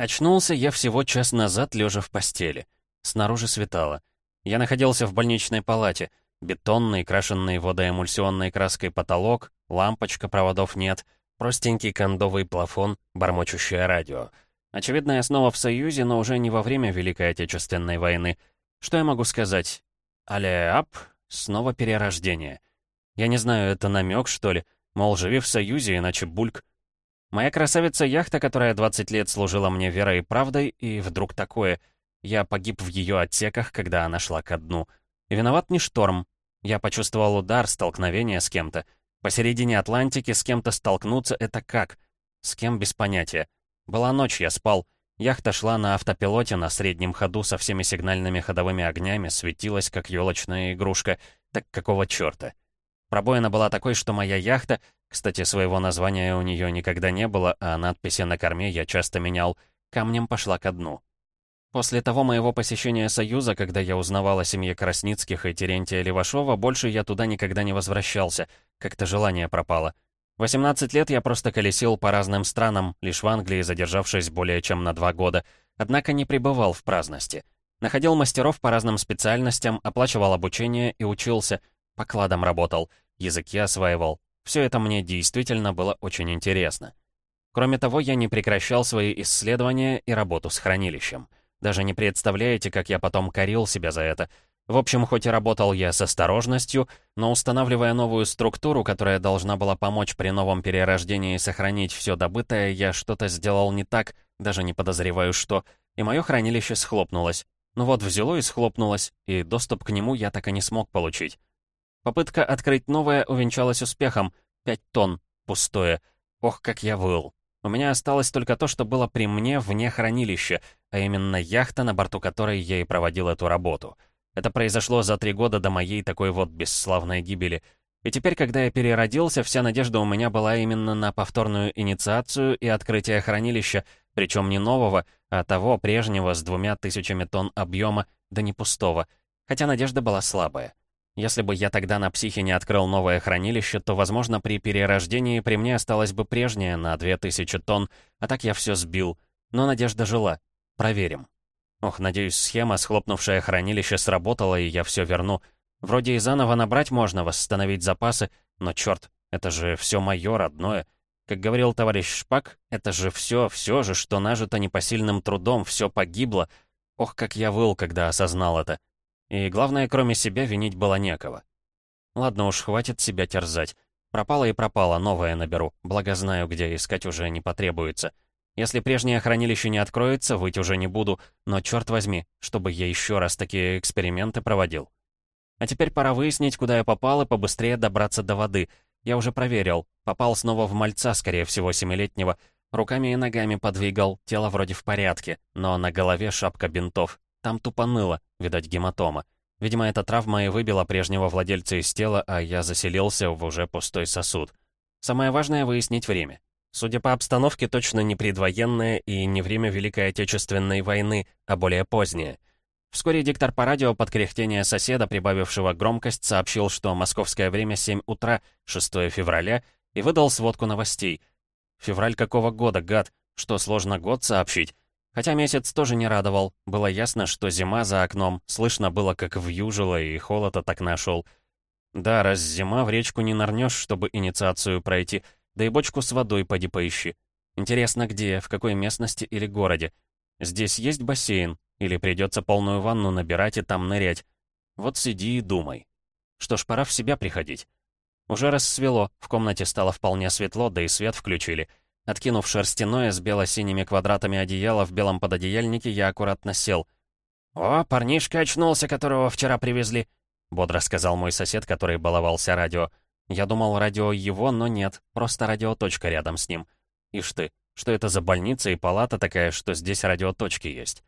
Очнулся я всего час назад, лежа в постели. Снаружи светало. Я находился в больничной палате. Бетонный, крашенный водоэмульсионной краской потолок, лампочка, проводов нет, простенький кондовый плафон, бормочущее радио. Очевидно, я снова в Союзе, но уже не во время Великой Отечественной войны. Что я могу сказать? Алле-ап, снова перерождение. Я не знаю, это намек, что ли? Мол, живи в Союзе, иначе бульк. Моя красавица-яхта, которая 20 лет служила мне верой и правдой, и вдруг такое. Я погиб в ее отсеках, когда она шла ко дну. И виноват не шторм. Я почувствовал удар, столкновение с кем-то. Посередине Атлантики с кем-то столкнуться — это как? С кем без понятия. Была ночь, я спал. Яхта шла на автопилоте на среднем ходу со всеми сигнальными ходовыми огнями, светилась, как елочная игрушка. Так какого черта? Пробоина была такой, что моя яхта, кстати, своего названия у нее никогда не было, а надписи на корме я часто менял, камнем пошла ко дну. После того моего посещения Союза, когда я узнавал о семье Красницких и Терентия Левашова, больше я туда никогда не возвращался. Как-то желание пропало. 18 лет я просто колесил по разным странам, лишь в Англии задержавшись более чем на два года, однако не пребывал в праздности. Находил мастеров по разным специальностям, оплачивал обучение и учился, покладом работал, языки осваивал. Все это мне действительно было очень интересно. Кроме того, я не прекращал свои исследования и работу с хранилищем. Даже не представляете, как я потом корил себя за это. В общем, хоть и работал я с осторожностью, но устанавливая новую структуру, которая должна была помочь при новом перерождении сохранить все добытое, я что-то сделал не так, даже не подозреваю что, и мое хранилище схлопнулось. Ну вот, взяло и схлопнулось, и доступ к нему я так и не смог получить. Попытка открыть новое увенчалась успехом. Пять тонн. Пустое. Ох, как я выл. У меня осталось только то, что было при мне вне хранилища, а именно яхта, на борту которой я и проводил эту работу. Это произошло за три года до моей такой вот бесславной гибели. И теперь, когда я переродился, вся надежда у меня была именно на повторную инициацию и открытие хранилища, причем не нового, а того прежнего с двумя тысячами тонн объема, да не пустого. Хотя надежда была слабая. Если бы я тогда на психе не открыл новое хранилище, то, возможно, при перерождении при мне осталось бы прежнее на 2000 тонн, а так я все сбил. Но надежда жила. Проверим. Ох, надеюсь, схема, схлопнувшая хранилище, сработала, и я все верну. Вроде и заново набрать можно, восстановить запасы, но черт, это же все мое родное. Как говорил товарищ Шпак, это же все, все же, что нажито непосильным трудом, все погибло. Ох, как я выл, когда осознал это. И главное, кроме себя, винить было некого. Ладно уж, хватит себя терзать. Пропало и пропало, новое наберу, благо знаю, где искать уже не потребуется. Если прежнее хранилище не откроется, выть уже не буду, но черт возьми, чтобы я еще раз такие эксперименты проводил. А теперь пора выяснить, куда я попал, и побыстрее добраться до воды. Я уже проверил. Попал снова в мальца, скорее всего, семилетнего. Руками и ногами подвигал, тело вроде в порядке, но на голове шапка бинтов. Там тупо ныло, видать, гематома. Видимо, эта травма и выбила прежнего владельца из тела, а я заселился в уже пустой сосуд. Самое важное — выяснить время. Судя по обстановке, точно не предвоенное и не время Великой Отечественной войны, а более позднее. Вскоре диктор по радио под кряхтение соседа, прибавившего громкость, сообщил, что московское время 7 утра, 6 февраля, и выдал сводку новостей. Февраль какого года, гад? Что, сложно год сообщить? Хотя месяц тоже не радовал. Было ясно, что зима за окном. Слышно было, как вьюжило, и холод так нашел. Да, раз зима, в речку не нырнешь, чтобы инициацию пройти. Да и бочку с водой поди поищи. Интересно, где, в какой местности или городе. Здесь есть бассейн? Или придется полную ванну набирать и там нырять? Вот сиди и думай. Что ж, пора в себя приходить. Уже рассвело, в комнате стало вполне светло, да и свет включили — Откинув шерстяное с бело-синими квадратами одеяла в белом пододеяльнике, я аккуратно сел. «О, парнишка очнулся, которого вчера привезли», — бодро сказал мой сосед, который баловался радио. Я думал, радио его, но нет, просто радиоточка рядом с ним. Ишь ты, что это за больница и палата такая, что здесь радиоточки есть?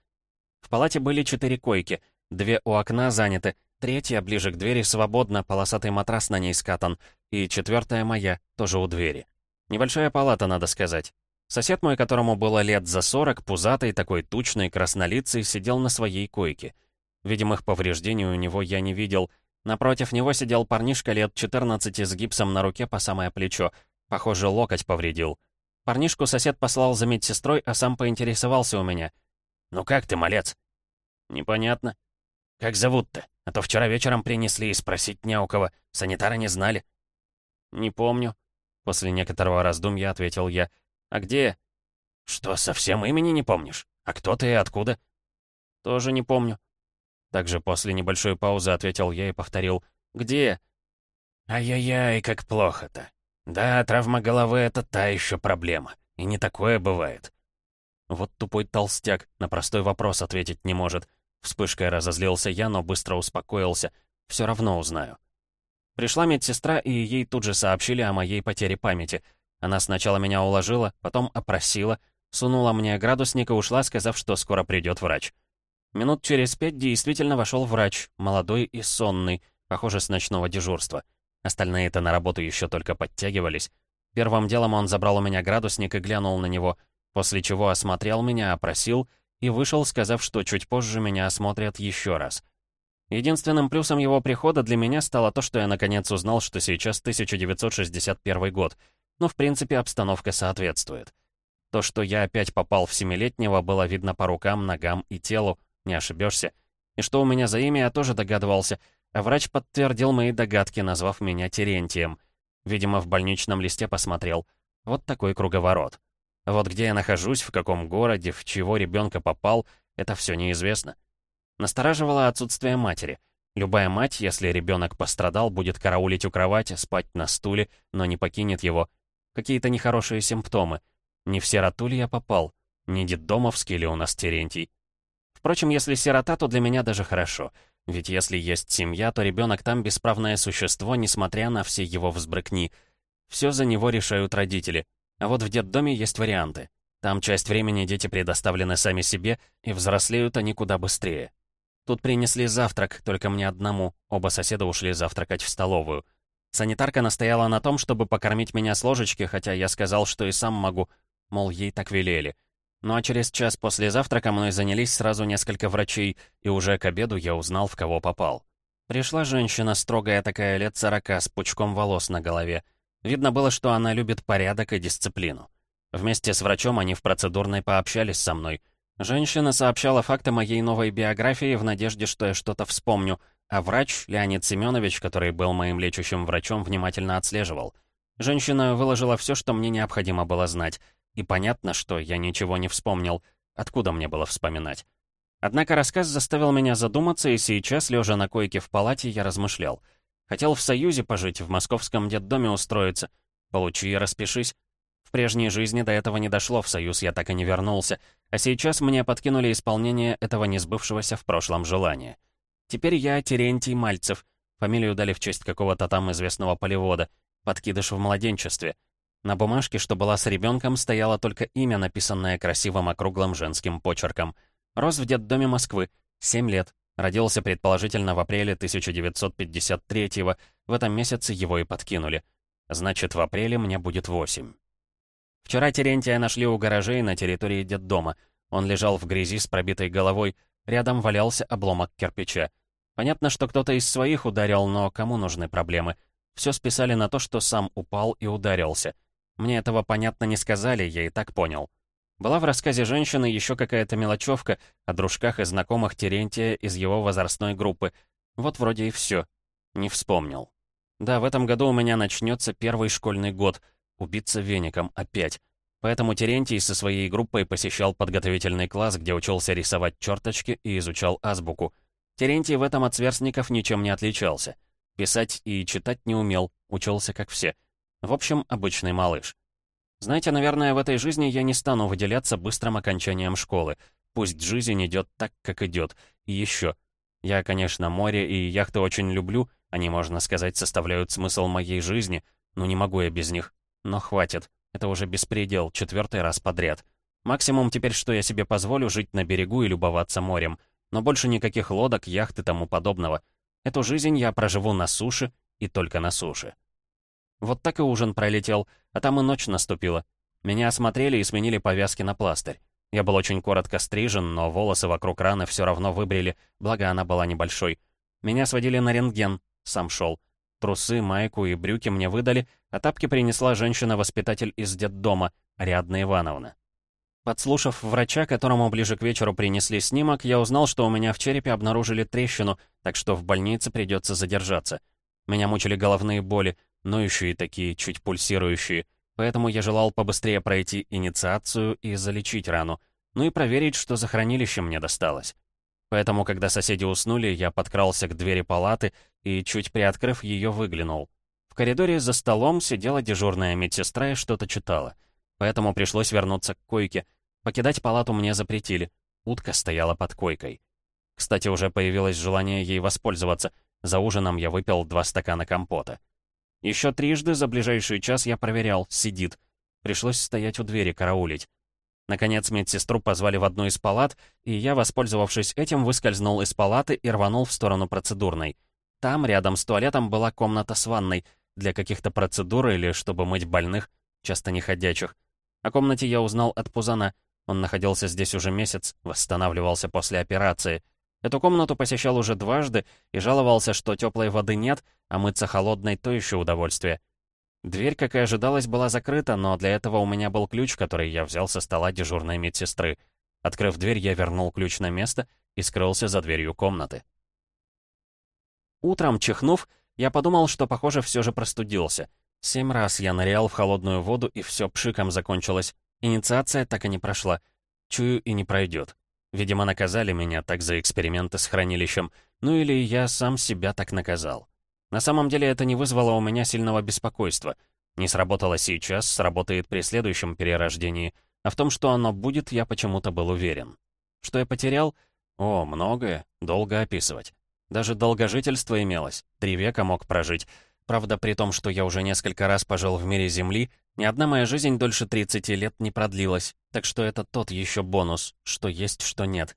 В палате были четыре койки, две у окна заняты, третья ближе к двери свободна, полосатый матрас на ней скатан, и четвертая моя, тоже у двери. Небольшая палата, надо сказать. Сосед мой, которому было лет за сорок, пузатый, такой тучный, краснолицый, сидел на своей койке. Видимых повреждений у него я не видел. Напротив него сидел парнишка лет 14 с гипсом на руке по самое плечо. Похоже, локоть повредил. Парнишку сосед послал за медсестрой, а сам поинтересовался у меня. «Ну как ты, малец?» «Непонятно». «Как зовут-то? А то вчера вечером принесли и спросить не у кого. Санитары не знали». «Не помню», — после некоторого раздумья ответил я. «А где?» «Что, совсем имени не помнишь? А кто ты и откуда?» «Тоже не помню». Также после небольшой паузы ответил я и повторил. «Где?» «Ай-яй-яй, как плохо-то. Да, травма головы — это та еще проблема. И не такое бывает». Вот тупой толстяк на простой вопрос ответить не может. Вспышкой разозлился я, но быстро успокоился. Все равно узнаю. Пришла медсестра, и ей тут же сообщили о моей потере памяти. Она сначала меня уложила, потом опросила, сунула мне градусник и ушла, сказав, что скоро придет врач. Минут через пять действительно вошел врач, молодой и сонный, похоже, с ночного дежурства. Остальные-то на работу еще только подтягивались. Первым делом он забрал у меня градусник и глянул на него, после чего осмотрел меня, опросил и вышел, сказав, что чуть позже меня осмотрят еще раз. Единственным плюсом его прихода для меня стало то, что я наконец узнал, что сейчас 1961 год. Но, в принципе, обстановка соответствует. То, что я опять попал в семилетнего, было видно по рукам, ногам и телу, не ошибешься. И что у меня за имя, я тоже догадывался, а врач подтвердил мои догадки, назвав меня Терентием. Видимо, в больничном листе посмотрел. Вот такой круговорот. Вот где я нахожусь, в каком городе, в чего ребенка попал, это все неизвестно. Настораживало отсутствие матери. Любая мать, если ребенок пострадал, будет караулить у кровати, спать на стуле, но не покинет его. Какие-то нехорошие симптомы. Не в сироту ли я попал? Не детдомовский ли у нас Терентий? Впрочем, если сирота, то для меня даже хорошо. Ведь если есть семья, то ребенок там бесправное существо, несмотря на все его взбрыкни. Все за него решают родители. А вот в детдоме есть варианты. Там часть времени дети предоставлены сами себе, и взрослеют они куда быстрее. Тут принесли завтрак, только мне одному. Оба соседа ушли завтракать в столовую. Санитарка настояла на том, чтобы покормить меня с ложечки, хотя я сказал, что и сам могу. Мол, ей так велели. Ну а через час после завтрака мной занялись сразу несколько врачей, и уже к обеду я узнал, в кого попал. Пришла женщина, строгая такая, лет сорока, с пучком волос на голове. Видно было, что она любит порядок и дисциплину. Вместе с врачом они в процедурной пообщались со мной. Женщина сообщала факты моей новой биографии в надежде, что я что-то вспомню, а врач, Леонид Семенович, который был моим лечащим врачом, внимательно отслеживал. Женщина выложила все, что мне необходимо было знать. И понятно, что я ничего не вспомнил. Откуда мне было вспоминать? Однако рассказ заставил меня задуматься, и сейчас, лежа на койке в палате, я размышлял. Хотел в Союзе пожить, в московском детдоме устроиться. Получи и распишись. В прежней жизни до этого не дошло, в Союз я так и не вернулся. А сейчас мне подкинули исполнение этого несбывшегося в прошлом желания. Теперь я Терентий Мальцев. Фамилию дали в честь какого-то там известного полевода. Подкидыш в младенчестве. На бумажке, что была с ребенком, стояло только имя, написанное красивым округлым женским почерком. Рос в детдоме Москвы, 7 лет. Родился, предположительно, в апреле 1953-го. В этом месяце его и подкинули. Значит, в апреле мне будет 8. Вчера Терентия нашли у гаражей на территории детдома. Он лежал в грязи с пробитой головой. Рядом валялся обломок кирпича. Понятно, что кто-то из своих ударил, но кому нужны проблемы? Все списали на то, что сам упал и ударился. Мне этого понятно не сказали, я и так понял. Была в рассказе женщины еще какая-то мелочевка о дружках и знакомых Терентия из его возрастной группы. Вот вроде и все. Не вспомнил. Да, в этом году у меня начнется первый школьный год. Убиться веником опять. Поэтому Терентий со своей группой посещал подготовительный класс, где учился рисовать черточки и изучал азбуку. Терентий в этом от сверстников ничем не отличался. Писать и читать не умел, учился как все. В общем, обычный малыш. Знаете, наверное, в этой жизни я не стану выделяться быстрым окончанием школы. Пусть жизнь идет так, как идет. И еще. Я, конечно, море и яхты очень люблю, они, можно сказать, составляют смысл моей жизни, но не могу я без них. Но хватит. Это уже беспредел, четвертый раз подряд. Максимум теперь, что я себе позволю, жить на берегу и любоваться морем. Но больше никаких лодок, яхт и тому подобного. Эту жизнь я проживу на суше и только на суше. Вот так и ужин пролетел, а там и ночь наступила. Меня осмотрели и сменили повязки на пластырь. Я был очень коротко стрижен, но волосы вокруг раны все равно выбрили, благо она была небольшой. Меня сводили на рентген, сам шел. Трусы, майку и брюки мне выдали, а тапки принесла женщина-воспитатель из детдома, Ариадна Ивановна. Подслушав врача, которому ближе к вечеру принесли снимок, я узнал, что у меня в черепе обнаружили трещину, так что в больнице придется задержаться. Меня мучили головные боли, ноющие такие, чуть пульсирующие, поэтому я желал побыстрее пройти инициацию и залечить рану, ну и проверить, что за хранилище мне досталось. Поэтому, когда соседи уснули, я подкрался к двери палаты и, чуть приоткрыв ее, выглянул. В коридоре за столом сидела дежурная медсестра и что-то читала — поэтому пришлось вернуться к койке. Покидать палату мне запретили. Утка стояла под койкой. Кстати, уже появилось желание ей воспользоваться. За ужином я выпил два стакана компота. Еще трижды за ближайший час я проверял, сидит. Пришлось стоять у двери, караулить. Наконец медсестру позвали в одну из палат, и я, воспользовавшись этим, выскользнул из палаты и рванул в сторону процедурной. Там, рядом с туалетом, была комната с ванной для каких-то процедур или чтобы мыть больных, часто неходячих. О комнате я узнал от Пузана. Он находился здесь уже месяц, восстанавливался после операции. Эту комнату посещал уже дважды и жаловался, что теплой воды нет, а мыться холодной — то еще удовольствие. Дверь, как и ожидалось, была закрыта, но для этого у меня был ключ, который я взял со стола дежурной медсестры. Открыв дверь, я вернул ключ на место и скрылся за дверью комнаты. Утром, чихнув, я подумал, что, похоже, все же простудился — Семь раз я нырял в холодную воду, и все пшиком закончилось. Инициация так и не прошла. Чую, и не пройдет. Видимо, наказали меня так за эксперименты с хранилищем. Ну или я сам себя так наказал. На самом деле это не вызвало у меня сильного беспокойства. Не сработало сейчас, сработает при следующем перерождении. А в том, что оно будет, я почему-то был уверен. Что я потерял? О, многое. Долго описывать. Даже долгожительство имелось. Три века мог прожить. Правда, при том, что я уже несколько раз пожил в мире Земли, ни одна моя жизнь дольше 30 лет не продлилась, так что это тот еще бонус, что есть, что нет.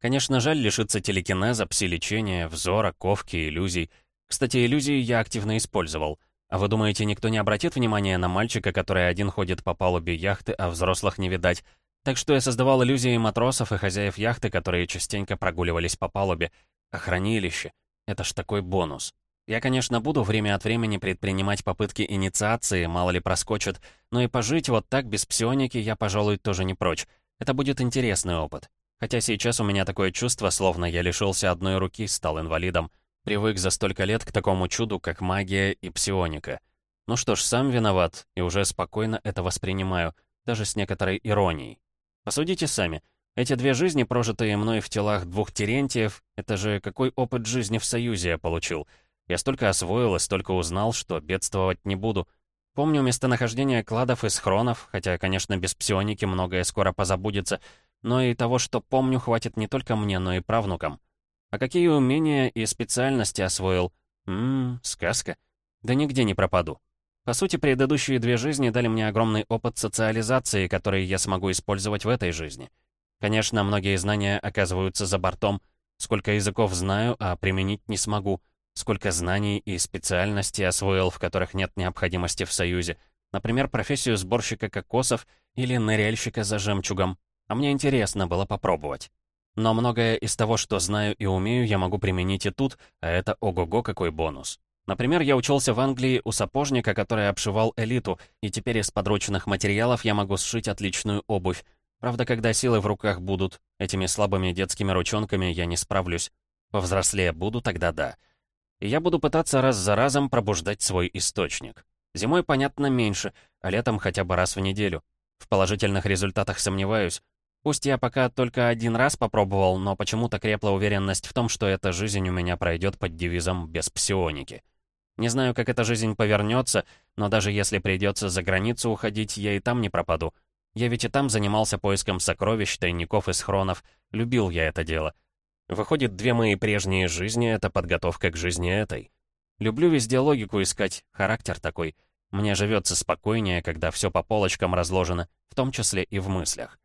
Конечно, жаль лишиться телекинеза, пси-лечения, взора, ковки, иллюзий. Кстати, иллюзии я активно использовал. А вы думаете, никто не обратит внимания на мальчика, который один ходит по палубе яхты, а взрослых не видать? Так что я создавал иллюзии матросов и хозяев яхты, которые частенько прогуливались по палубе. А хранилище — это ж такой бонус. Я, конечно, буду время от времени предпринимать попытки инициации, мало ли проскочит, но и пожить вот так без псионики я, пожалуй, тоже не прочь. Это будет интересный опыт. Хотя сейчас у меня такое чувство, словно я лишился одной руки, стал инвалидом. Привык за столько лет к такому чуду, как магия и псионика. Ну что ж, сам виноват, и уже спокойно это воспринимаю, даже с некоторой иронией. Посудите сами. Эти две жизни, прожитые мной в телах двух Терентиев, это же какой опыт жизни в Союзе я получил — я столько освоил и столько узнал, что бедствовать не буду. Помню местонахождение кладов и схронов, хотя, конечно, без псионики многое скоро позабудется, но и того, что помню, хватит не только мне, но и правнукам. А какие умения и специальности освоил? Ммм, сказка. Да нигде не пропаду. По сути, предыдущие две жизни дали мне огромный опыт социализации, который я смогу использовать в этой жизни. Конечно, многие знания оказываются за бортом. Сколько языков знаю, а применить не смогу. Сколько знаний и специальностей освоил, в которых нет необходимости в союзе. Например, профессию сборщика кокосов или ныряльщика за жемчугом. А мне интересно было попробовать. Но многое из того, что знаю и умею, я могу применить и тут, а это ого-го какой бонус. Например, я учился в Англии у сапожника, который обшивал элиту, и теперь из подручных материалов я могу сшить отличную обувь. Правда, когда силы в руках будут, этими слабыми детскими ручонками я не справлюсь. Повзрослее буду, тогда да и я буду пытаться раз за разом пробуждать свой источник. Зимой, понятно, меньше, а летом хотя бы раз в неделю. В положительных результатах сомневаюсь. Пусть я пока только один раз попробовал, но почему-то крепла уверенность в том, что эта жизнь у меня пройдет под девизом «без псионики». Не знаю, как эта жизнь повернется, но даже если придется за границу уходить, я и там не пропаду. Я ведь и там занимался поиском сокровищ, тайников и схронов. Любил я это дело. Выходит, две мои прежние жизни — это подготовка к жизни этой. Люблю везде логику искать, характер такой. Мне живется спокойнее, когда все по полочкам разложено, в том числе и в мыслях.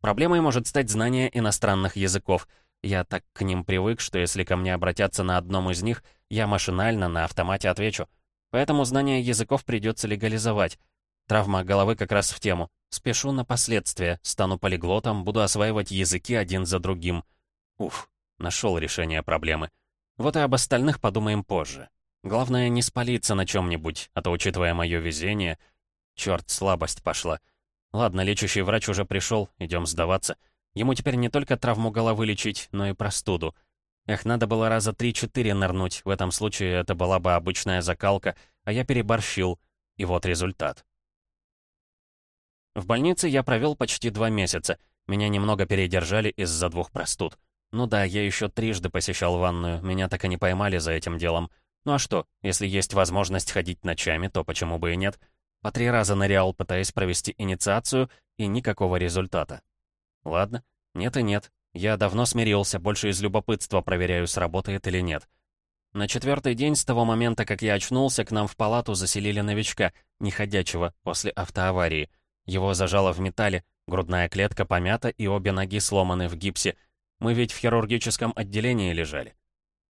Проблемой может стать знание иностранных языков. Я так к ним привык, что если ко мне обратятся на одном из них, я машинально на автомате отвечу. Поэтому знание языков придется легализовать. Травма головы как раз в тему. Спешу на последствия, стану полиглотом, буду осваивать языки один за другим. Уф, Нашел решение проблемы. Вот и об остальных подумаем позже. Главное, не спалиться на чем-нибудь, а то, учитывая мое везение... Черт, слабость пошла. Ладно, лечащий врач уже пришел, идем сдаваться. Ему теперь не только травму головы лечить, но и простуду. Эх, надо было раза три-четыре нырнуть, в этом случае это была бы обычная закалка, а я переборщил, и вот результат. В больнице я провел почти два месяца. Меня немного передержали из-за двух простуд. Ну да, я еще трижды посещал ванную, меня так и не поймали за этим делом. Ну а что, если есть возможность ходить ночами, то почему бы и нет? По три раза нырял, пытаясь провести инициацию, и никакого результата. Ладно, нет и нет. Я давно смирился, больше из любопытства проверяю, сработает или нет. На четвертый день с того момента, как я очнулся, к нам в палату заселили новичка, неходячего, после автоаварии. Его зажало в металле, грудная клетка помята и обе ноги сломаны в гипсе, мы ведь в хирургическом отделении лежали.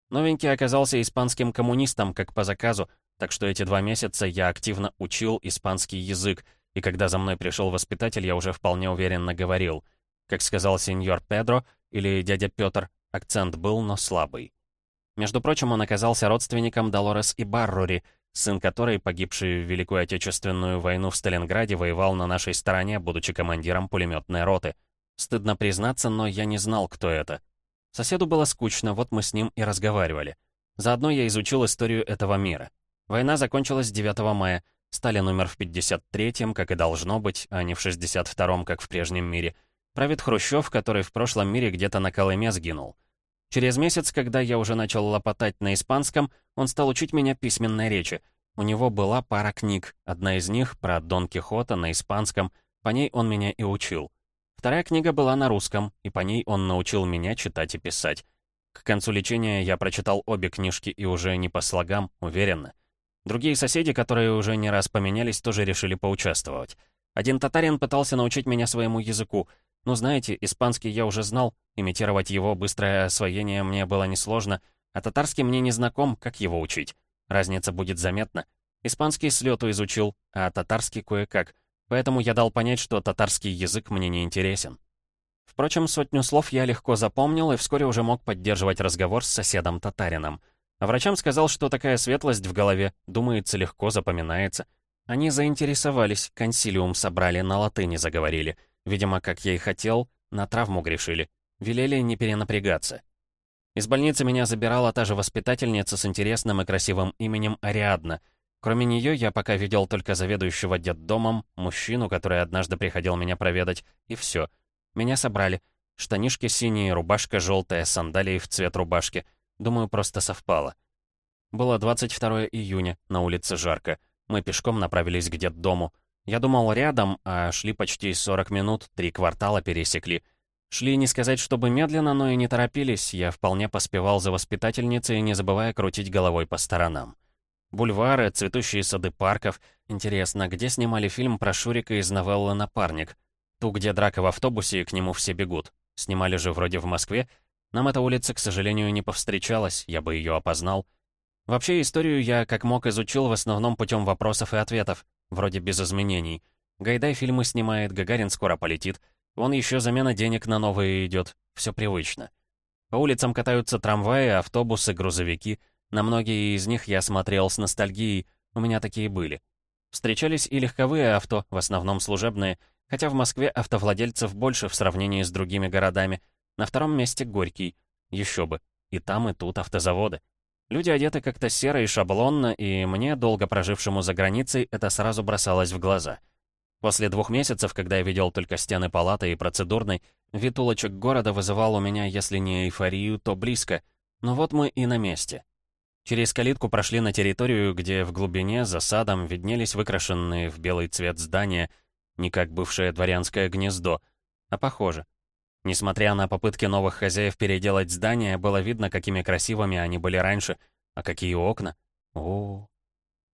Новенький оказался испанским коммунистом, как по заказу, так что эти два месяца я активно учил испанский язык, и когда за мной пришел воспитатель, я уже вполне уверенно говорил. Как сказал сеньор Педро или дядя Петр, акцент был, но слабый. Между прочим, он оказался родственником Долорес и Баррури, сын которой, погибший в Великую Отечественную войну в Сталинграде, воевал на нашей стороне, будучи командиром пулеметной роты. Стыдно признаться, но я не знал, кто это. Соседу было скучно, вот мы с ним и разговаривали. Заодно я изучил историю этого мира. Война закончилась 9 мая. Сталин умер в 53-м, как и должно быть, а не в 62-м, как в прежнем мире. Правит Хрущев, который в прошлом мире где-то на Колыме сгинул. Через месяц, когда я уже начал лопотать на испанском, он стал учить меня письменной речи. У него была пара книг, одна из них про Дон Кихота на испанском, по ней он меня и учил. Вторая книга была на русском, и по ней он научил меня читать и писать. К концу лечения я прочитал обе книжки и уже не по слогам, уверенно. Другие соседи, которые уже не раз поменялись, тоже решили поучаствовать. Один татарин пытался научить меня своему языку. Ну, знаете, испанский я уже знал, имитировать его быстрое освоение мне было несложно, а татарский мне не знаком, как его учить. Разница будет заметна. Испанский с лету изучил, а татарский кое-как — Поэтому я дал понять, что татарский язык мне не интересен. Впрочем, сотню слов я легко запомнил и вскоре уже мог поддерживать разговор с соседом-татарином. А врачам сказал, что такая светлость в голове, думается, легко запоминается. Они заинтересовались, консилиум собрали, на латыни заговорили. Видимо, как я и хотел, на травму грешили. Велели не перенапрягаться. Из больницы меня забирала та же воспитательница с интересным и красивым именем Ариадна — Кроме нее, я пока видел только заведующего детдомом, мужчину, который однажды приходил меня проведать, и все. Меня собрали. Штанишки синие, рубашка желтая, сандалии в цвет рубашки. Думаю, просто совпало. Было 22 июня, на улице жарко. Мы пешком направились к детдому. Я думал рядом, а шли почти 40 минут, три квартала пересекли. Шли не сказать, чтобы медленно, но и не торопились. Я вполне поспевал за воспитательницей, не забывая крутить головой по сторонам. Бульвары, цветущие сады парков. Интересно, где снимали фильм про Шурика из новеллы «Напарник»? Ту, где драка в автобусе и к нему все бегут. Снимали же вроде в Москве. Нам эта улица, к сожалению, не повстречалась, я бы ее опознал. Вообще, историю я как мог изучил в основном путем вопросов и ответов, вроде без изменений. Гайдай фильмы снимает, Гагарин скоро полетит. Вон еще замена денег на новые идет. Все привычно. По улицам катаются трамваи, автобусы, грузовики — на многие из них я смотрел с ностальгией, у меня такие были. Встречались и легковые авто, в основном служебные, хотя в Москве автовладельцев больше в сравнении с другими городами. На втором месте Горький. Еще бы. И там, и тут автозаводы. Люди одеты как-то серо и шаблонно, и мне, долго прожившему за границей, это сразу бросалось в глаза. После двух месяцев, когда я видел только стены палаты и процедурной, вид улочек города вызывал у меня, если не эйфорию, то близко. Но вот мы и на месте. Через калитку прошли на территорию, где в глубине, за садом, виднелись выкрашенные в белый цвет здания, не как бывшее дворянское гнездо, а похоже. Несмотря на попытки новых хозяев переделать здание, было видно, какими красивыми они были раньше, а какие окна. О, -о, -о.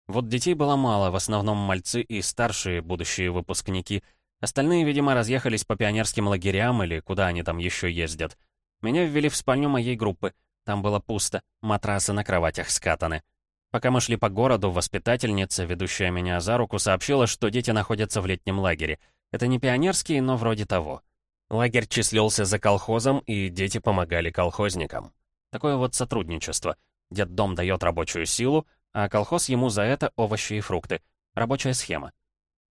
Вот детей было мало, в основном мальцы и старшие будущие выпускники. Остальные, видимо, разъехались по пионерским лагерям или куда они там еще ездят. Меня ввели в спальню моей группы — там было пусто, матрасы на кроватях скатаны. Пока мы шли по городу, воспитательница, ведущая меня за руку, сообщила, что дети находятся в летнем лагере. Это не пионерский, но вроде того. Лагерь числился за колхозом, и дети помогали колхозникам. Такое вот сотрудничество. Дом дает рабочую силу, а колхоз ему за это овощи и фрукты. Рабочая схема.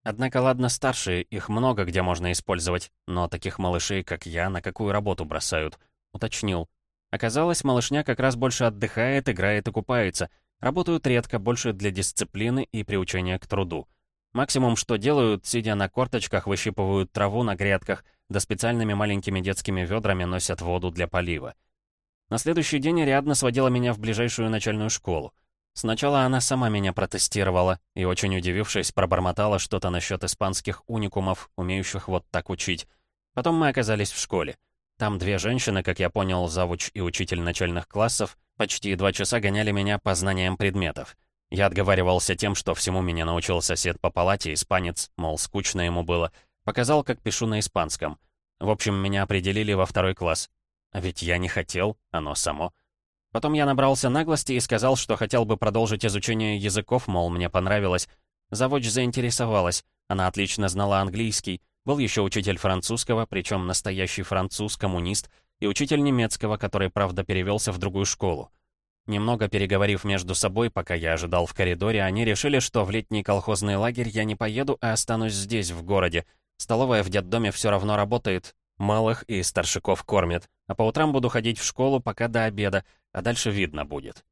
Однако, ладно, старшие, их много где можно использовать, но таких малышей, как я, на какую работу бросают? Уточнил. Оказалось, малышня как раз больше отдыхает, играет и купается. Работают редко, больше для дисциплины и приучения к труду. Максимум, что делают, сидя на корточках, выщипывают траву на грядках, да специальными маленькими детскими ведрами носят воду для полива. На следующий день Ариадна сводила меня в ближайшую начальную школу. Сначала она сама меня протестировала и, очень удивившись, пробормотала что-то насчет испанских уникумов, умеющих вот так учить. Потом мы оказались в школе. Там две женщины, как я понял, завуч и учитель начальных классов, почти два часа гоняли меня по знаниям предметов. Я отговаривался тем, что всему меня научил сосед по палате, испанец, мол, скучно ему было. Показал, как пишу на испанском. В общем, меня определили во второй класс. А ведь я не хотел, оно само. Потом я набрался наглости и сказал, что хотел бы продолжить изучение языков, мол, мне понравилось. Завуч заинтересовалась. Она отлично знала английский. Был еще учитель французского, причем настоящий француз-коммунист, и учитель немецкого, который, правда, перевелся в другую школу. Немного переговорив между собой, пока я ожидал в коридоре, они решили, что в летний колхозный лагерь я не поеду, а останусь здесь, в городе. Столовая в детдоме все равно работает, малых и старшиков кормят, а по утрам буду ходить в школу пока до обеда, а дальше видно будет.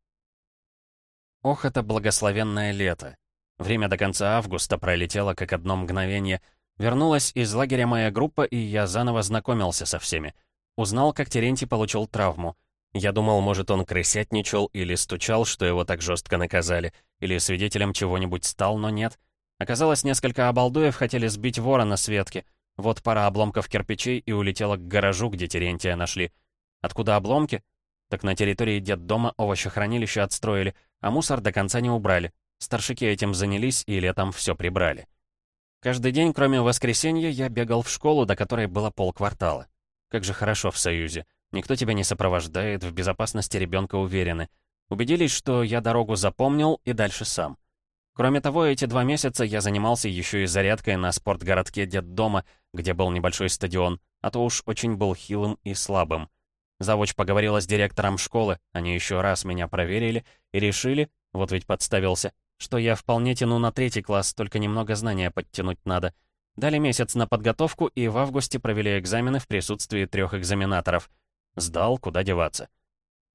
Ох, это благословенное лето. Время до конца августа пролетело как одно мгновение. Вернулась из лагеря моя группа, и я заново знакомился со всеми. Узнал, как Терентий получил травму. Я думал, может, он крысятничал или стучал, что его так жестко наказали, или свидетелем чего-нибудь стал, но нет. Оказалось, несколько обалдуев хотели сбить ворона с ветки. Вот пара обломков кирпичей и улетела к гаражу, где Терентия нашли. Откуда обломки? Так на территории детдома овощехранилище отстроили, а мусор до конца не убрали. Старшики этим занялись и летом все прибрали. Каждый день, кроме воскресенья, я бегал в школу, до которой было полквартала. Как же хорошо в Союзе. Никто тебя не сопровождает, в безопасности ребенка уверены. Убедились, что я дорогу запомнил и дальше сам. Кроме того, эти два месяца я занимался еще и зарядкой на спортгородке детдома, где был небольшой стадион, а то уж очень был хилым и слабым. Завуч поговорила с директором школы, они еще раз меня проверили и решили, вот ведь подставился, что я вполне тяну на третий класс, только немного знания подтянуть надо. Дали месяц на подготовку и в августе провели экзамены в присутствии трех экзаменаторов. Сдал, куда деваться.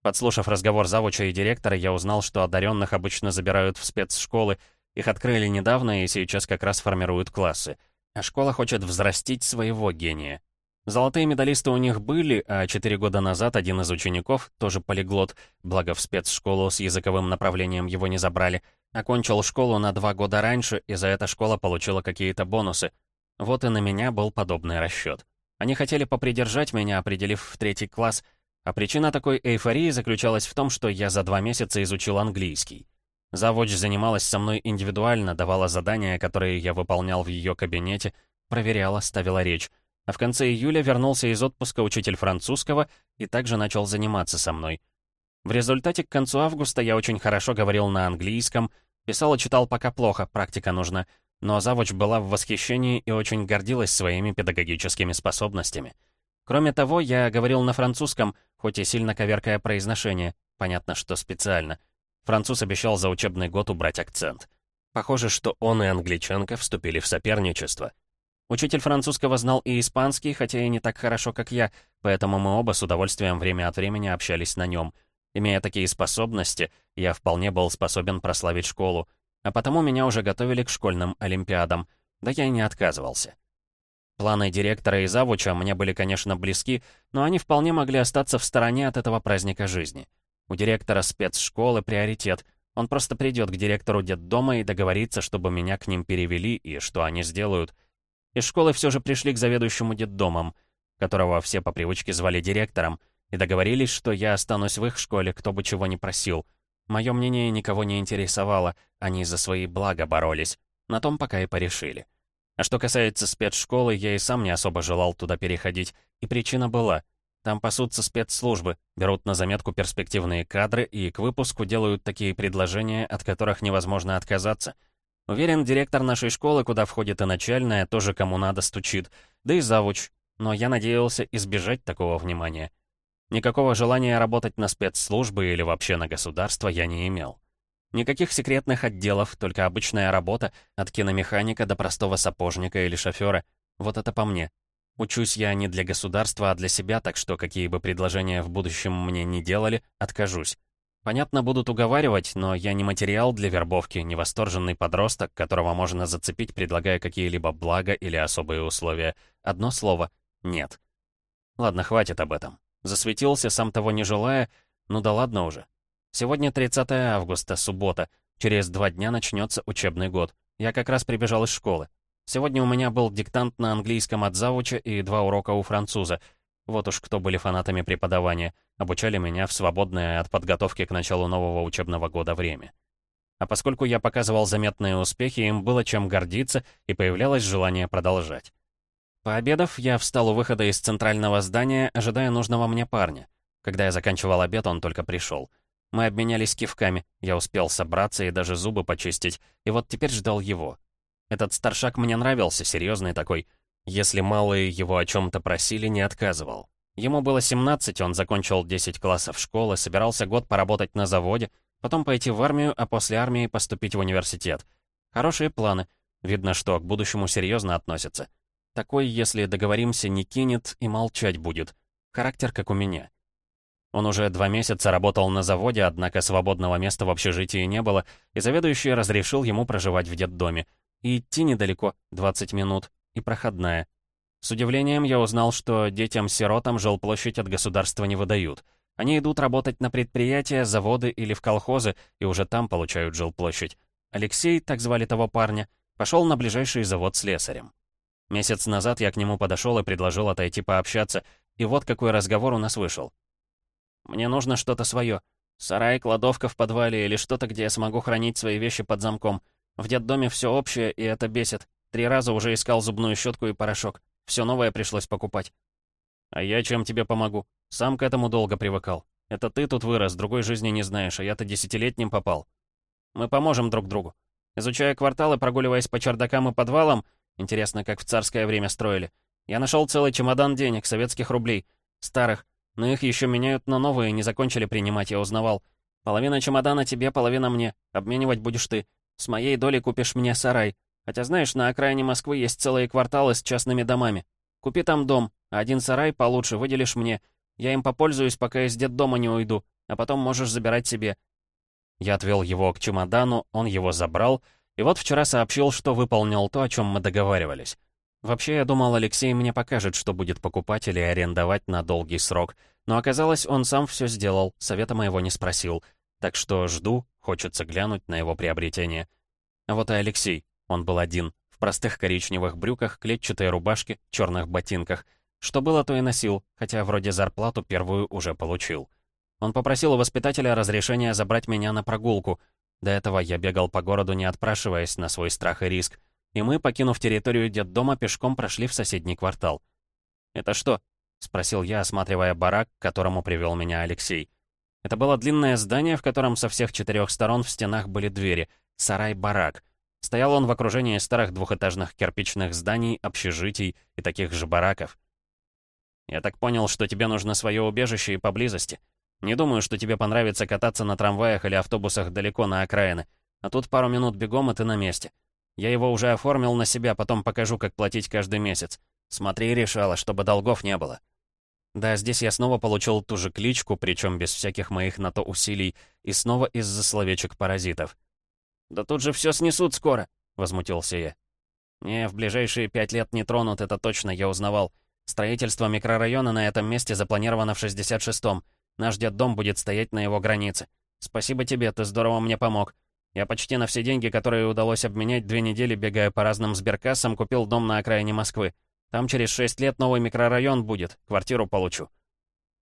Подслушав разговор завуча и директора, я узнал, что одаренных обычно забирают в спецшколы, их открыли недавно и сейчас как раз формируют классы. А школа хочет взрастить своего гения. Золотые медалисты у них были, а четыре года назад один из учеников, тоже полиглот, благо в спецшколу с языковым направлением его не забрали, окончил школу на два года раньше, и за это школа получила какие-то бонусы. Вот и на меня был подобный расчет. Они хотели попридержать меня, определив в третий класс, а причина такой эйфории заключалась в том, что я за два месяца изучил английский. Завуч занималась со мной индивидуально, давала задания, которые я выполнял в ее кабинете, проверяла, ставила речь. А в конце июля вернулся из отпуска учитель французского и также начал заниматься со мной. В результате к концу августа я очень хорошо говорил на английском, писал и читал пока плохо, практика нужна, но завуч была в восхищении и очень гордилась своими педагогическими способностями. Кроме того, я говорил на французском, хоть и сильно коверкая произношение, понятно, что специально. Француз обещал за учебный год убрать акцент. Похоже, что он и англичанка вступили в соперничество. Учитель французского знал и испанский, хотя и не так хорошо, как я, поэтому мы оба с удовольствием время от времени общались на нем. Имея такие способности, я вполне был способен прославить школу, а потому меня уже готовили к школьным олимпиадам, да я и не отказывался. Планы директора и завуча мне были, конечно, близки, но они вполне могли остаться в стороне от этого праздника жизни. У директора спецшколы приоритет. Он просто придет к директору детдома и договорится, чтобы меня к ним перевели и что они сделают — из школы все же пришли к заведующему детдомом, которого все по привычке звали директором, и договорились, что я останусь в их школе, кто бы чего ни просил. Мое мнение никого не интересовало, они за свои блага боролись. На том пока и порешили. А что касается спецшколы, я и сам не особо желал туда переходить, и причина была. Там пасутся спецслужбы, берут на заметку перспективные кадры и к выпуску делают такие предложения, от которых невозможно отказаться — Уверен, директор нашей школы, куда входит и начальная, тоже кому надо стучит, да и завуч. Но я надеялся избежать такого внимания. Никакого желания работать на спецслужбы или вообще на государство я не имел. Никаких секретных отделов, только обычная работа, от киномеханика до простого сапожника или шофера. Вот это по мне. Учусь я не для государства, а для себя, так что какие бы предложения в будущем мне не делали, откажусь. Понятно, будут уговаривать, но я не материал для вербовки, не восторженный подросток, которого можно зацепить, предлагая какие-либо блага или особые условия. Одно слово — нет. Ладно, хватит об этом. Засветился, сам того не желая, ну да ладно уже. Сегодня 30 августа, суббота. Через два дня начнется учебный год. Я как раз прибежал из школы. Сегодня у меня был диктант на английском от завуча и два урока у француза. Вот уж кто были фанатами преподавания, обучали меня в свободное от подготовки к началу нового учебного года время. А поскольку я показывал заметные успехи, им было чем гордиться, и появлялось желание продолжать. Пообедав, я встал у выхода из центрального здания, ожидая нужного мне парня. Когда я заканчивал обед, он только пришел. Мы обменялись кивками, я успел собраться и даже зубы почистить, и вот теперь ждал его. Этот старшак мне нравился, серьезный такой, если малые его о чем-то просили, не отказывал. Ему было 17, он закончил 10 классов школы, собирался год поработать на заводе, потом пойти в армию, а после армии поступить в университет. Хорошие планы. Видно, что к будущему серьезно относится. Такой, если договоримся, не кинет и молчать будет. Характер как у меня. Он уже два месяца работал на заводе, однако свободного места в общежитии не было, и заведующий разрешил ему проживать в детдоме. И идти недалеко, 20 минут и проходная. С удивлением я узнал, что детям-сиротам жилплощадь от государства не выдают. Они идут работать на предприятия, заводы или в колхозы, и уже там получают жилплощадь. Алексей, так звали того парня, пошел на ближайший завод с слесарем. Месяц назад я к нему подошел и предложил отойти пообщаться, и вот какой разговор у нас вышел. «Мне нужно что-то свое. Сарай, кладовка в подвале или что-то, где я смогу хранить свои вещи под замком. В детдоме все общее, и это бесит. Три раза уже искал зубную щетку и порошок. Все новое пришлось покупать. А я чем тебе помогу? Сам к этому долго привыкал. Это ты тут вырос, другой жизни не знаешь, а я-то десятилетним попал. Мы поможем друг другу. Изучая кварталы, прогуливаясь по чердакам и подвалам, интересно, как в царское время строили, я нашел целый чемодан денег, советских рублей, старых, но их еще меняют на новые, не закончили принимать, я узнавал. Половина чемодана тебе, половина мне. Обменивать будешь ты. С моей доли купишь мне сарай. Хотя, знаешь, на окраине Москвы есть целые кварталы с частными домами. Купи там дом, а один сарай получше выделишь мне. Я им попользуюсь, пока из детдома не уйду, а потом можешь забирать себе». Я отвел его к чемодану, он его забрал, и вот вчера сообщил, что выполнил то, о чем мы договаривались. Вообще, я думал, Алексей мне покажет, что будет покупать или арендовать на долгий срок, но оказалось, он сам все сделал, совета моего не спросил, так что жду, хочется глянуть на его приобретение. А вот и Алексей. Он был один, в простых коричневых брюках, клетчатой рубашке, черных ботинках. Что было, то и носил, хотя вроде зарплату первую уже получил. Он попросил у воспитателя разрешения забрать меня на прогулку. До этого я бегал по городу, не отпрашиваясь на свой страх и риск. И мы, покинув территорию детдома, пешком прошли в соседний квартал. «Это что?» — спросил я, осматривая барак, к которому привел меня Алексей. Это было длинное здание, в котором со всех четырех сторон в стенах были двери. Сарай-барак. Стоял он в окружении старых двухэтажных кирпичных зданий, общежитий и таких же бараков. «Я так понял, что тебе нужно свое убежище и поблизости. Не думаю, что тебе понравится кататься на трамваях или автобусах далеко на окраины. А тут пару минут бегом, и ты на месте. Я его уже оформил на себя, потом покажу, как платить каждый месяц. Смотри, решала, чтобы долгов не было». Да, здесь я снова получил ту же кличку, причем без всяких моих на то усилий, и снова из-за словечек паразитов. «Да тут же все снесут скоро», — возмутился я. «Не, в ближайшие пять лет не тронут, это точно, я узнавал. Строительство микрорайона на этом месте запланировано в 66-м. Наш детдом будет стоять на его границе. Спасибо тебе, ты здорово мне помог. Я почти на все деньги, которые удалось обменять две недели, бегая по разным сберкассам, купил дом на окраине Москвы. Там через шесть лет новый микрорайон будет, квартиру получу.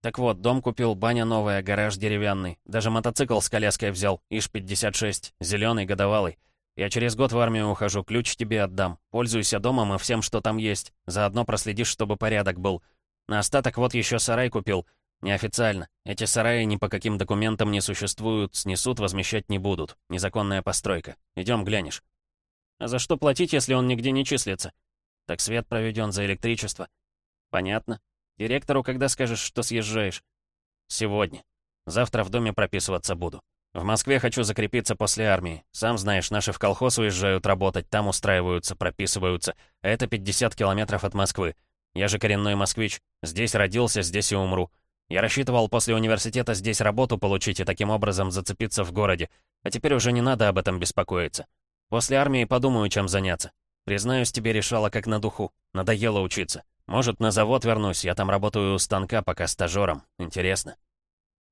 Так вот, дом купил, баня новая, гараж деревянный. Даже мотоцикл с коляской взял, ИШ-56, зеленый, годовалый. Я через год в армию ухожу, ключ тебе отдам. Пользуйся домом и всем, что там есть. Заодно проследишь, чтобы порядок был. На остаток вот еще сарай купил. Неофициально. Эти сараи ни по каким документам не существуют, снесут, возмещать не будут. Незаконная постройка. Идем глянешь. А за что платить, если он нигде не числится? Так свет проведен за электричество. Понятно. Директору когда скажешь, что съезжаешь? Сегодня. Завтра в доме прописываться буду. В Москве хочу закрепиться после армии. Сам знаешь, наши в колхоз уезжают работать, там устраиваются, прописываются. А это 50 километров от Москвы. Я же коренной москвич. Здесь родился, здесь и умру. Я рассчитывал после университета здесь работу получить и таким образом зацепиться в городе. А теперь уже не надо об этом беспокоиться. После армии подумаю, чем заняться. Признаюсь, тебе решала как на духу. Надоело учиться. Может, на завод вернусь, я там работаю у станка пока стажером. Интересно.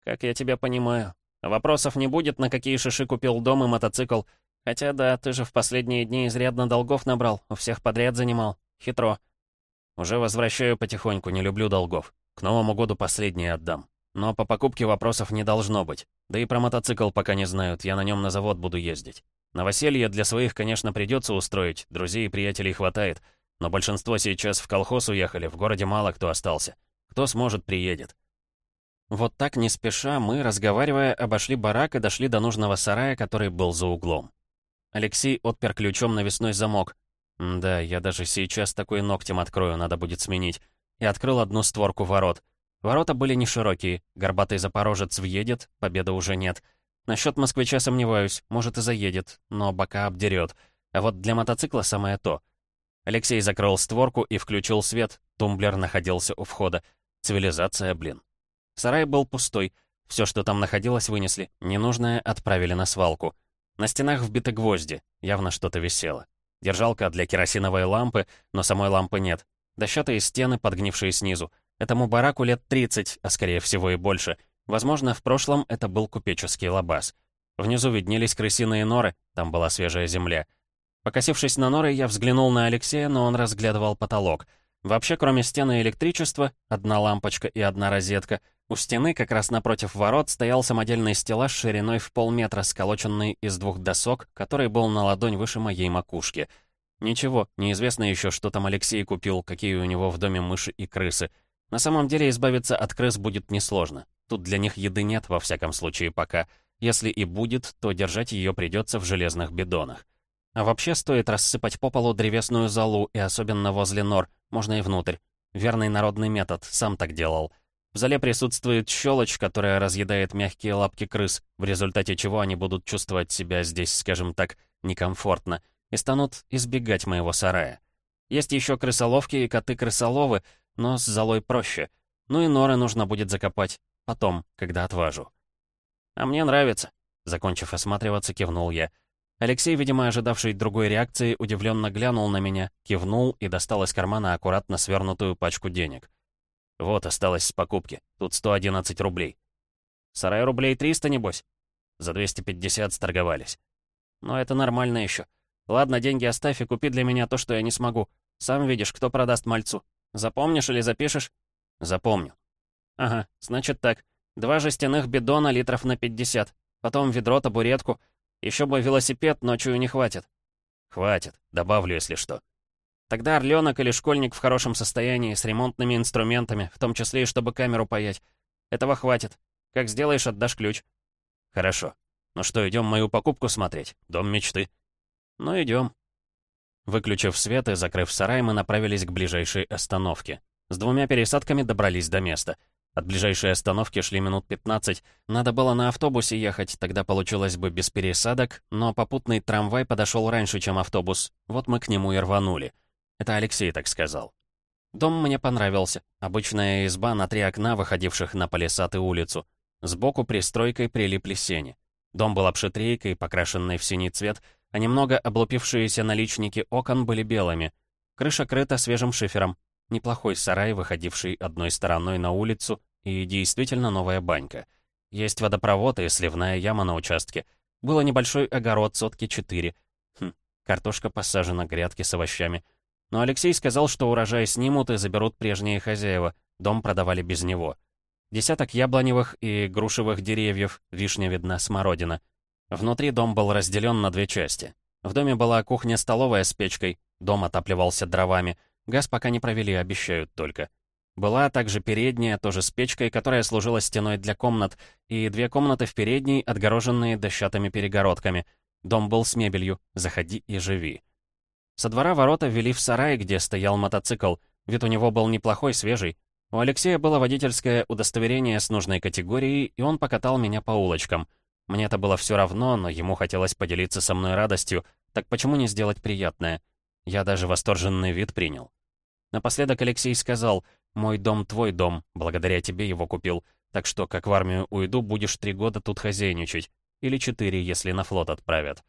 Как я тебя понимаю, Вопросов не будет, на какие шиши купил дом и мотоцикл. Хотя да, ты же в последние дни изрядно долгов набрал, у всех подряд занимал. Хитро. Уже возвращаю потихоньку, не люблю долгов. К Новому году последние отдам. Но по покупке вопросов не должно быть. Да и про мотоцикл пока не знают, я на нем на завод буду ездить. Новоселье для своих, конечно, придется устроить, друзей и приятелей хватает. Но большинство сейчас в колхоз уехали, в городе мало кто остался. Кто сможет, приедет. Вот так, не спеша, мы, разговаривая, обошли барак и дошли до нужного сарая, который был за углом. Алексей отпер ключом навесной замок. Да, я даже сейчас такой ногтем открою, надо будет сменить. И открыл одну створку ворот. Ворота были не широкие, горбатый запорожец въедет, победы уже нет. Насчет москвича сомневаюсь, может и заедет, но бока обдерет. А вот для мотоцикла самое то. Алексей закрыл створку и включил свет, тумблер находился у входа. Цивилизация, блин. Сарай был пустой. Все, что там находилось, вынесли. Ненужное отправили на свалку. На стенах вбиты гвозди. Явно что-то висело. Держалка для керосиновой лампы, но самой лампы нет. Дощатые стены, подгнившие снизу. Этому бараку лет 30, а скорее всего и больше. Возможно, в прошлом это был купеческий лабаз. Внизу виднелись крысиные норы, там была свежая земля. Покосившись на норы, я взглянул на Алексея, но он разглядывал потолок. Вообще, кроме стены электричества, одна лампочка и одна розетка — у стены, как раз напротив ворот, стоял самодельный стеллаж шириной в полметра, сколоченный из двух досок, который был на ладонь выше моей макушки. Ничего, неизвестно еще, что там Алексей купил, какие у него в доме мыши и крысы. На самом деле избавиться от крыс будет несложно. Тут для них еды нет, во всяком случае, пока. Если и будет, то держать ее придется в железных бидонах. А вообще стоит рассыпать по полу древесную золу, и особенно возле нор, можно и внутрь. Верный народный метод, сам так делал. В зале присутствует щелочь, которая разъедает мягкие лапки крыс, в результате чего они будут чувствовать себя здесь, скажем так, некомфортно, и станут избегать моего сарая. Есть еще крысоловки и коты-крысоловы, но с золой проще. Ну и норы нужно будет закопать. Потом, когда отважу. «А мне нравится», — закончив осматриваться, кивнул я. Алексей, видимо, ожидавший другой реакции, удивленно глянул на меня, кивнул и достал из кармана аккуратно свернутую пачку денег. Вот, осталось с покупки. Тут 111 рублей. Сарай рублей 300, небось? За 250 сторговались. Но это нормально еще. Ладно, деньги оставь и купи для меня то, что я не смогу. Сам видишь, кто продаст мальцу. Запомнишь или запишешь? Запомню. Ага, значит так. Два жестяных бидона литров на 50. Потом ведро, табуретку. Еще бы велосипед, но чую не хватит. Хватит. Добавлю, если что. Тогда орленок или школьник в хорошем состоянии, с ремонтными инструментами, в том числе и чтобы камеру паять. Этого хватит. Как сделаешь, отдашь ключ. Хорошо. Ну что, идем мою покупку смотреть? Дом мечты. Ну, идем. Выключив свет и закрыв сарай, мы направились к ближайшей остановке. С двумя пересадками добрались до места. От ближайшей остановки шли минут 15. Надо было на автобусе ехать, тогда получилось бы без пересадок, но попутный трамвай подошел раньше, чем автобус. Вот мы к нему и рванули. Это Алексей так сказал. Дом мне понравился. Обычная изба на три окна, выходивших на палисад и улицу. Сбоку пристройкой прилипли сени. Дом был обшит рейкой, покрашенной в синий цвет, а немного облупившиеся наличники окон были белыми. Крыша крыта свежим шифером. Неплохой сарай, выходивший одной стороной на улицу, и действительно новая банька. Есть водопровод и сливная яма на участке. Было небольшой огород, сотки четыре. Хм, картошка посажена, грядки с овощами. Но Алексей сказал, что урожай снимут и заберут прежние хозяева. Дом продавали без него. Десяток яблоневых и грушевых деревьев, вишня видна, смородина. Внутри дом был разделен на две части. В доме была кухня-столовая с печкой, дом отапливался дровами. Газ пока не провели, обещают только. Была также передняя, тоже с печкой, которая служила стеной для комнат, и две комнаты в передней, отгороженные дощатыми перегородками. Дом был с мебелью, заходи и живи. Со двора ворота вели в сарай, где стоял мотоцикл. Вид у него был неплохой, свежий. У Алексея было водительское удостоверение с нужной категорией, и он покатал меня по улочкам. Мне это было все равно, но ему хотелось поделиться со мной радостью, так почему не сделать приятное? Я даже восторженный вид принял. Напоследок Алексей сказал, «Мой дом твой дом, благодаря тебе его купил, так что, как в армию уйду, будешь три года тут хозяйничать, или четыре, если на флот отправят».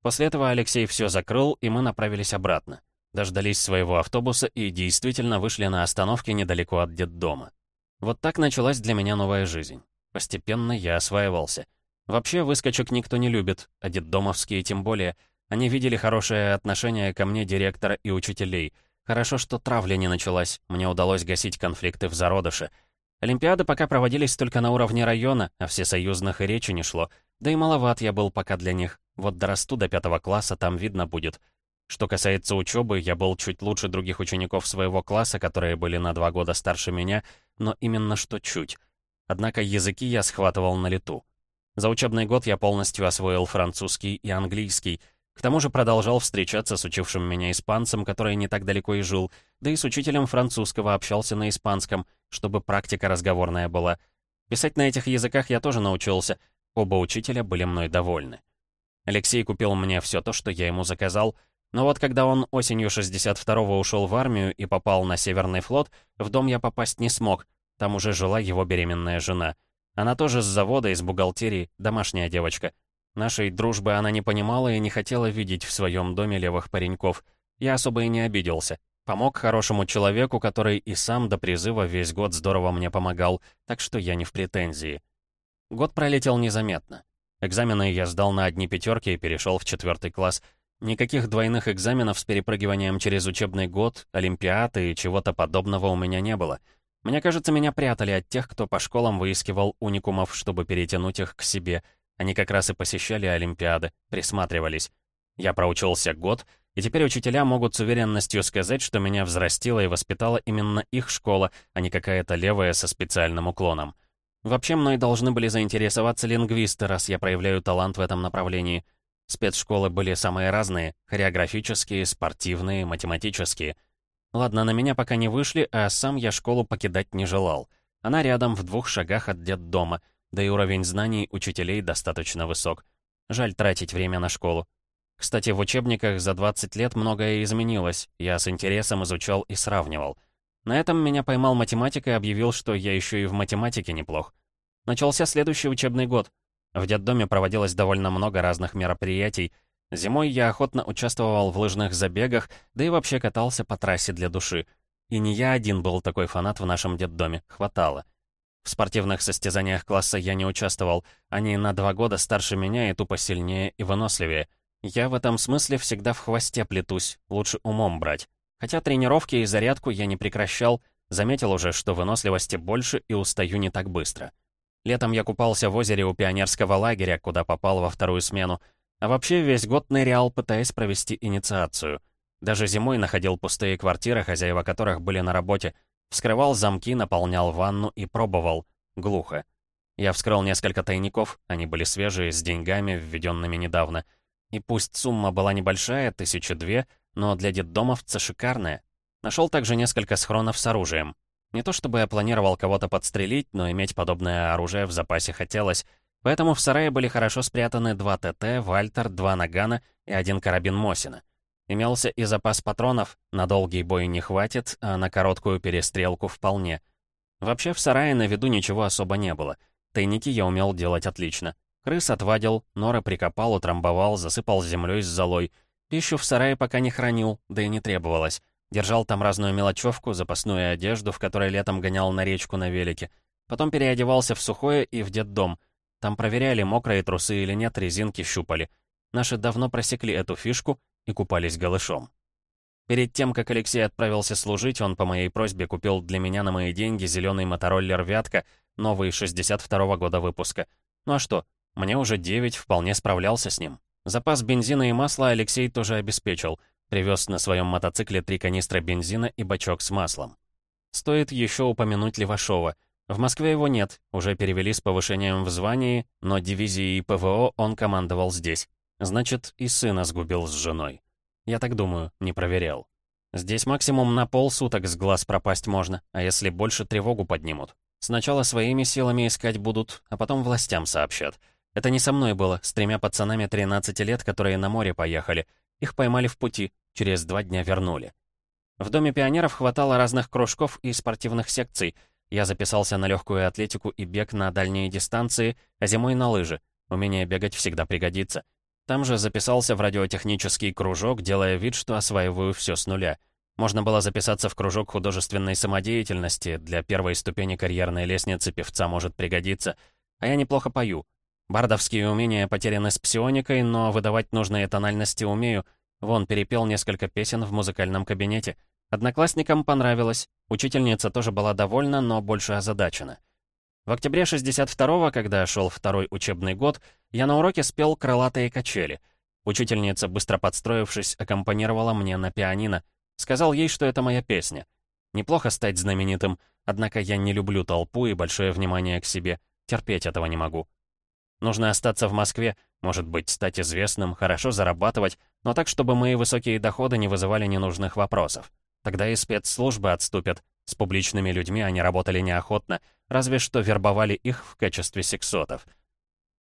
После этого Алексей все закрыл, и мы направились обратно. Дождались своего автобуса и действительно вышли на остановке недалеко от детдома. Вот так началась для меня новая жизнь. Постепенно я осваивался. Вообще, выскочек никто не любит, а детдомовские тем более. Они видели хорошее отношение ко мне директора и учителей. Хорошо, что травля не началась, мне удалось гасить конфликты в зародыше. Олимпиады пока проводились только на уровне района, а всесоюзных и речи не шло. Да и маловат я был пока для них. Вот дорасту до пятого класса, там видно будет. Что касается учебы, я был чуть лучше других учеников своего класса, которые были на два года старше меня, но именно что чуть. Однако языки я схватывал на лету. За учебный год я полностью освоил французский и английский. К тому же продолжал встречаться с учившим меня испанцем, который не так далеко и жил, да и с учителем французского общался на испанском, чтобы практика разговорная была. Писать на этих языках я тоже научился. Оба учителя были мной довольны. Алексей купил мне все то, что я ему заказал — но вот когда он осенью 62-го ушел в армию и попал на Северный флот, в дом я попасть не смог. Там уже жила его беременная жена. Она тоже с завода, из бухгалтерии, домашняя девочка. Нашей дружбы она не понимала и не хотела видеть в своем доме левых пареньков. Я особо и не обиделся. Помог хорошему человеку, который и сам до призыва весь год здорово мне помогал, так что я не в претензии. Год пролетел незаметно. Экзамены я сдал на одни пятерки и перешел в четвертый класс — Никаких двойных экзаменов с перепрыгиванием через учебный год, олимпиады и чего-то подобного у меня не было. Мне кажется, меня прятали от тех, кто по школам выискивал уникумов, чтобы перетянуть их к себе. Они как раз и посещали олимпиады, присматривались. Я проучился год, и теперь учителя могут с уверенностью сказать, что меня взрастила и воспитала именно их школа, а не какая-то левая со специальным уклоном. Вообще, мной должны были заинтересоваться лингвисты, раз я проявляю талант в этом направлении — Спецшколы были самые разные — хореографические, спортивные, математические. Ладно, на меня пока не вышли, а сам я школу покидать не желал. Она рядом, в двух шагах от детдома, да и уровень знаний учителей достаточно высок. Жаль тратить время на школу. Кстати, в учебниках за 20 лет многое изменилось, я с интересом изучал и сравнивал. На этом меня поймал математик и объявил, что я еще и в математике неплох. Начался следующий учебный год. В детдоме проводилось довольно много разных мероприятий. Зимой я охотно участвовал в лыжных забегах, да и вообще катался по трассе для души. И не я один был такой фанат в нашем детдоме, хватало. В спортивных состязаниях класса я не участвовал, они на два года старше меня и тупо сильнее и выносливее. Я в этом смысле всегда в хвосте плетусь, лучше умом брать. Хотя тренировки и зарядку я не прекращал, заметил уже, что выносливости больше и устаю не так быстро. Летом я купался в озере у пионерского лагеря, куда попал во вторую смену. А вообще весь год нырял, пытаясь провести инициацию. Даже зимой находил пустые квартиры, хозяева которых были на работе. Вскрывал замки, наполнял ванну и пробовал. Глухо. Я вскрыл несколько тайников, они были свежие, с деньгами, введенными недавно. И пусть сумма была небольшая, тысячи две, но для детдомовца шикарная. Нашел также несколько схронов с оружием. Не то чтобы я планировал кого-то подстрелить, но иметь подобное оружие в запасе хотелось. Поэтому в сарае были хорошо спрятаны два ТТ, Вальтер, два Нагана и один карабин Мосина. Имелся и запас патронов, на долгий бой не хватит, а на короткую перестрелку вполне. Вообще в сарае на виду ничего особо не было. Тайники я умел делать отлично. Крыс отвадил, норы прикопал, утрамбовал, засыпал землей с золой. Пищу в сарае пока не хранил, да и не требовалось. Держал там разную мелочевку, запасную одежду, в которой летом гонял на речку на велике. Потом переодевался в сухое и в детдом. Там проверяли, мокрые трусы или нет, резинки щупали. Наши давно просекли эту фишку и купались голышом. Перед тем, как Алексей отправился служить, он по моей просьбе купил для меня на мои деньги зеленый мотороллер «Вятка», новый 62-го года выпуска. Ну а что, мне уже 9, вполне справлялся с ним. Запас бензина и масла Алексей тоже обеспечил — Привез на своем мотоцикле три канистры бензина и бачок с маслом. Стоит еще упомянуть Левашова. В Москве его нет, уже перевели с повышением в звании, но дивизией ПВО он командовал здесь. Значит, и сына сгубил с женой. Я так думаю, не проверял. Здесь максимум на полсуток с глаз пропасть можно, а если больше тревогу поднимут. Сначала своими силами искать будут, а потом властям сообщат. Это не со мной было, с тремя пацанами 13 лет, которые на море поехали. Их поймали в пути, через два дня вернули. В Доме пионеров хватало разных кружков и спортивных секций. Я записался на легкую атлетику и бег на дальние дистанции, а зимой на лыжи. Умение бегать всегда пригодится. Там же записался в радиотехнический кружок, делая вид, что осваиваю все с нуля. Можно было записаться в кружок художественной самодеятельности, для первой ступени карьерной лестницы певца может пригодиться. А я неплохо пою. Бардовские умения потеряны с псионикой, но выдавать нужные тональности умею. Вон, перепел несколько песен в музыкальном кабинете. Одноклассникам понравилось. Учительница тоже была довольна, но больше озадачена. В октябре 62-го, когда шел второй учебный год, я на уроке спел «Крылатые качели». Учительница, быстро подстроившись, аккомпанировала мне на пианино. Сказал ей, что это моя песня. Неплохо стать знаменитым, однако я не люблю толпу и большое внимание к себе. Терпеть этого не могу. Нужно остаться в Москве, может быть, стать известным, хорошо зарабатывать, но так, чтобы мои высокие доходы не вызывали ненужных вопросов. Тогда и спецслужбы отступят. С публичными людьми они работали неохотно, разве что вербовали их в качестве сексотов.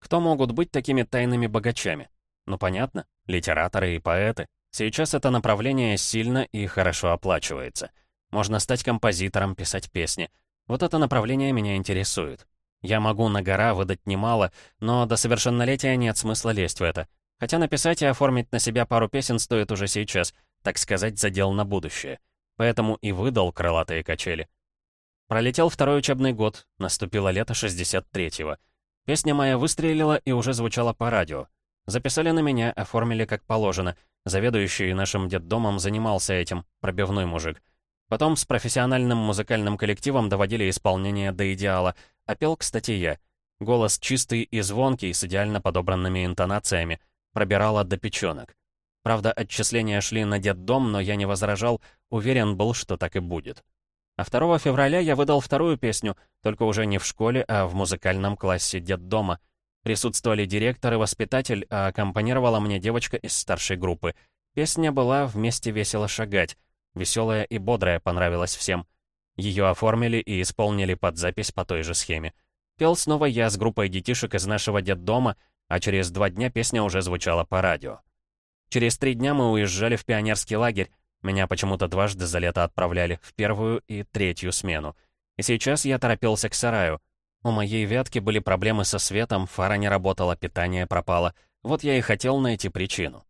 Кто могут быть такими тайными богачами? Ну понятно, литераторы и поэты. Сейчас это направление сильно и хорошо оплачивается. Можно стать композитором, писать песни. Вот это направление меня интересует. Я могу на гора выдать немало, но до совершеннолетия нет смысла лезть в это. Хотя написать и оформить на себя пару песен стоит уже сейчас, так сказать, задел на будущее. Поэтому и выдал крылатые качели. Пролетел второй учебный год, наступило лето 63-го. Песня моя выстрелила и уже звучала по радио. Записали на меня, оформили как положено. Заведующий нашим детдомом занимался этим, пробивной мужик. Потом с профессиональным музыкальным коллективом доводили исполнение до идеала, а пел, кстати, я. Голос чистый и звонкий, с идеально подобранными интонациями. Пробирала до печенок. Правда, отчисления шли на детдом, но я не возражал, уверен был, что так и будет. А 2 февраля я выдал вторую песню, только уже не в школе, а в музыкальном классе детдома. Присутствовали директор и воспитатель, а аккомпанировала мне девочка из старшей группы. Песня была «Вместе весело шагать». Веселая и бодрая понравилась всем. Ее оформили и исполнили под запись по той же схеме. Пел снова я с группой детишек из нашего детдома, а через два дня песня уже звучала по радио. Через три дня мы уезжали в пионерский лагерь, меня почему-то дважды за лето отправляли, в первую и третью смену. И сейчас я торопился к сараю. У моей ветки были проблемы со светом, фара не работала, питание пропало. Вот я и хотел найти причину.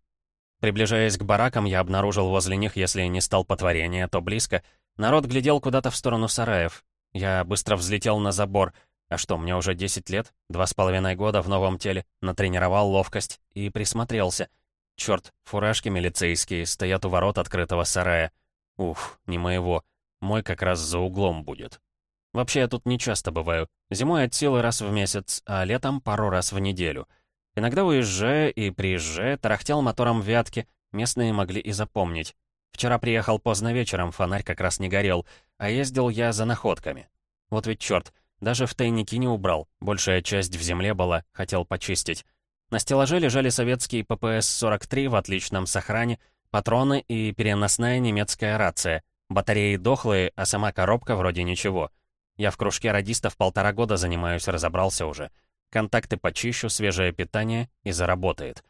Приближаясь к баракам, я обнаружил возле них, если не столпотворение, то близко. Народ глядел куда-то в сторону сараев. Я быстро взлетел на забор. А что, мне уже 10 лет, два с половиной года в новом теле, натренировал ловкость и присмотрелся. Черт, фуражки милицейские стоят у ворот открытого сарая. Уф, не моего. Мой как раз за углом будет. Вообще, я тут не часто бываю. Зимой от силы раз в месяц, а летом пару раз в неделю. Иногда уезжая и приезжая, тарахтел мотором вятки, местные могли и запомнить. Вчера приехал поздно вечером, фонарь как раз не горел, а ездил я за находками. Вот ведь черт, даже в тайники не убрал, большая часть в земле была, хотел почистить. На стеллаже лежали советские ППС-43 в отличном сохране, патроны и переносная немецкая рация. Батареи дохлые, а сама коробка вроде ничего. Я в кружке радистов полтора года занимаюсь, разобрался уже. Контакты почищу, свежее питание и заработает.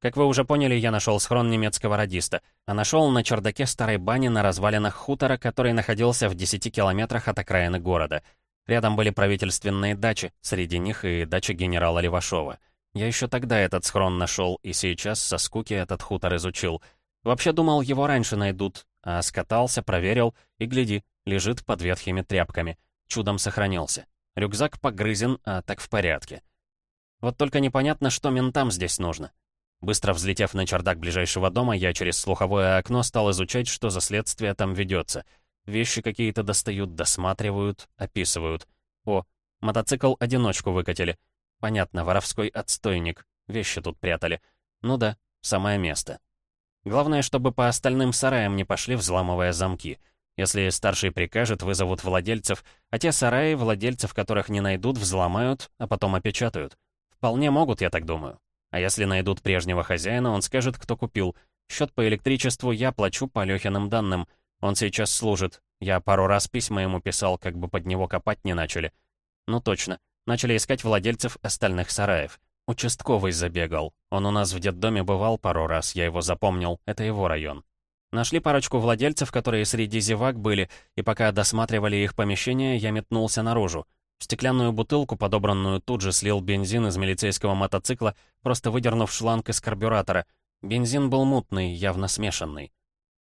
Как вы уже поняли, я нашел схрон немецкого радиста, а нашел на чердаке старой бани на развалинах хутора, который находился в 10 километрах от окраины города. Рядом были правительственные дачи, среди них и дача генерала Левашова. Я еще тогда этот схрон нашел, и сейчас со скуки этот хутор изучил. Вообще думал, его раньше найдут, а скатался, проверил, и, гляди, лежит под ветхими тряпками. Чудом сохранился. Рюкзак погрызен, а так в порядке. Вот только непонятно, что ментам здесь нужно. Быстро взлетев на чердак ближайшего дома, я через слуховое окно стал изучать, что за следствие там ведется. Вещи какие-то достают, досматривают, описывают. О, мотоцикл-одиночку выкатили. Понятно, воровской отстойник. Вещи тут прятали. Ну да, самое место. Главное, чтобы по остальным сараям не пошли, взламывая замки. Если старший прикажет, вызовут владельцев, а те сараи, владельцев которых не найдут, взломают, а потом опечатают. Вполне могут, я так думаю. А если найдут прежнего хозяина, он скажет, кто купил. Счет по электричеству я плачу по Лёхиным данным. Он сейчас служит. Я пару раз письма ему писал, как бы под него копать не начали. Ну точно. Начали искать владельцев остальных сараев. Участковый забегал. Он у нас в детдоме бывал пару раз, я его запомнил. Это его район. Нашли парочку владельцев, которые среди зевак были, и пока досматривали их помещение, я метнулся наружу. В стеклянную бутылку, подобранную тут же, слил бензин из милицейского мотоцикла, просто выдернув шланг из карбюратора. Бензин был мутный, явно смешанный.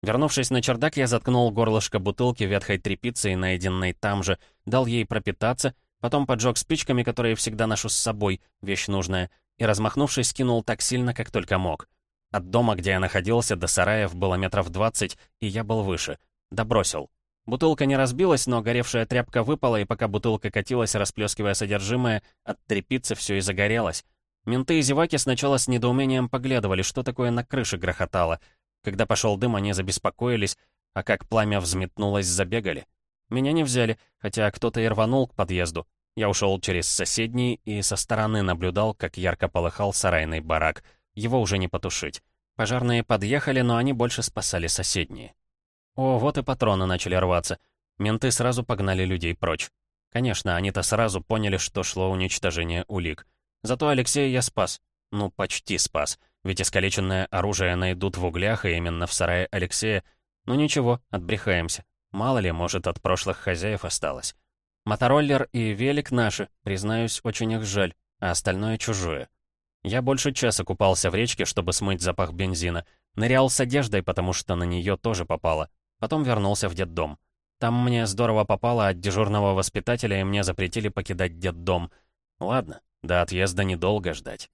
Вернувшись на чердак, я заткнул горлышко бутылки ветхой тряпицей, найденной там же, дал ей пропитаться, потом поджег спичками, которые всегда ношу с собой, вещь нужная, и, размахнувшись, кинул так сильно, как только мог. От дома, где я находился, до сараев было метров двадцать, и я был выше. Добросил. Бутылка не разбилась, но горевшая тряпка выпала, и пока бутылка катилась, расплескивая содержимое, от тряпицы все и загорелось. Менты и зеваки сначала с недоумением поглядывали, что такое на крыше грохотало. Когда пошел дым, они забеспокоились, а как пламя взметнулось, забегали. Меня не взяли, хотя кто-то и рванул к подъезду. Я ушел через соседний и со стороны наблюдал, как ярко полыхал сарайный барак — его уже не потушить. Пожарные подъехали, но они больше спасали соседние. О, вот и патроны начали рваться. Менты сразу погнали людей прочь. Конечно, они-то сразу поняли, что шло уничтожение улик. Зато Алексея я спас. Ну, почти спас. Ведь искалеченное оружие найдут в углях, и именно в сарае Алексея. Ну ничего, отбрехаемся. Мало ли, может, от прошлых хозяев осталось. Мотороллер и велик наши, признаюсь, очень их жаль, а остальное чужое. Я больше часа купался в речке, чтобы смыть запах бензина. Нырял с одеждой, потому что на нее тоже попало. Потом вернулся в детдом. Там мне здорово попало от дежурного воспитателя, и мне запретили покидать детдом. Ладно, до отъезда недолго ждать.